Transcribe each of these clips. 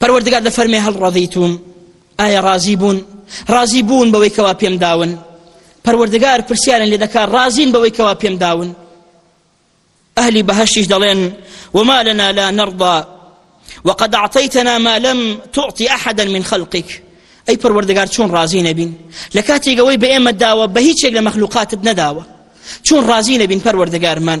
پەروەردگار دەفەرمێ هەڵ ڕەضیتوم ئایا ڕازی بوون ڕازی بوون بەوەی کەوا پێم داون پەروەردگار پرسیارن لێ دەکات ڕازین بەوەی کەوا پێم داون ئەهلی بەهشتیش دەڵێن وما لنا لا نرضى وقد أعطيتنا ما لم تعطي أحدا من خلقك ئەی پەروەردگار چۆن ڕازی نەبین لە کاتێک ئەوەی بە ئێمە داوە بە هیچێک لە مەخلوقاتت نەداوە چۆن ڕازی نەبین پەروەردگارمان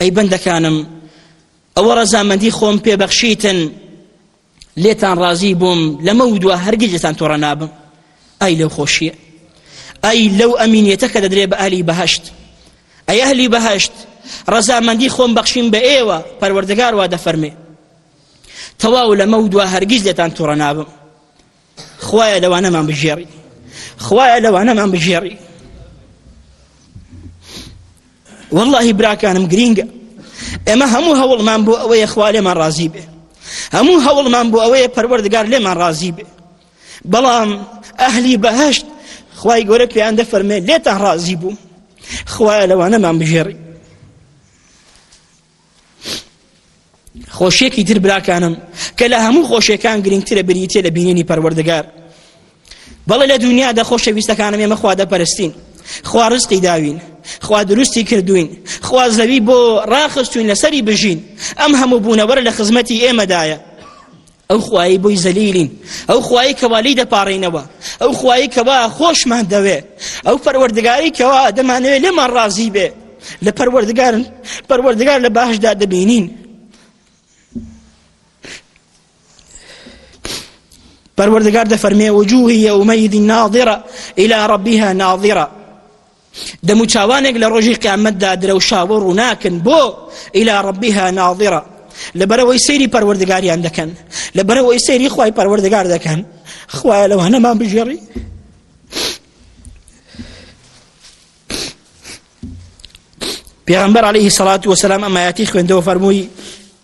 ئەی بەندەکانم ئەوە ڕەزامەندی خۆم پێ بەخشیتن لێتان ڕازی بووم لەمە و دوا هەرگیز لێتان تۆڕە نابم ئای لەو خۆشیە ئای لەو ئەمینیەتە کە دەدرێ بە ئەلی بەهشت ئەی ئەهلی بەهشت ڕەزامەندی خۆم بەخشیم بە ئێوە پەروەردەگار وا دەفەرمێ تەواو لەمە و دوا هەرگیز لێتان تۆڕە نابم خوایە لەوانەمان بژێڕی خوایە لەوانەمان بژێڕی واللهی براکانم گرینگە ئێمە هەموو هەوڵمان بۆ ئەوەیە خوا لێمان ڕازی بێ هەموو هەوڵمان بۆ ئەوەیە پەروەردگار لێمان ڕازی بێ بەڵام ئەهلی بەهشت خوای گەورە پێیان دەفەرمێ لێتان ڕازی بوو خوایە لەوانەمان بژێڕی خۆشیەکی تر براکانم کە لە هەموو خۆشیەکان گرنگترە بریتە لە بینینی پەروەردگار بەڵێ لە دنیا دە خۆشەویستەکانم ئێمە خوا دەپەرستین خوا ڕزقی داوین خوا دروستی کردوین خوا زەوی بۆ ڕاخستوین لەسەری بژین ئەم هەموو بوونەوەرە لە خزمەتی ئێمەدایە ئەو خوایەی بۆی زەلیلین ئەو خوایەی کەوا لێی دەپاڕێینەوە ئەو خوایەی کەوا خۆشمان دەوێ ئەو پەروەردگاری کەوا دەمانەوێ لێمان ڕازی بێ لە پەروەردگار پەروەردگار لە باشدا دەبینین پەروەردگار دەفەرمێ وجوه يومئذ ناظرة إلى ربها ناظرة دەموچاوانێک لە ڕۆژی قیامەتدا درەوشاوە ڕووناکن بۆ ئیلا ڕبیها ناظرە لەبەرەوەی سەیری پەروەردگاریان دەکەن لەبەرەوەی سەیری خی پەروەردگار دەکەن خوایە لەوانەمان بژێڕی پێغمبەر عليه سەڵات وسلام ئەمایەتی خوێندەوە فەرمووی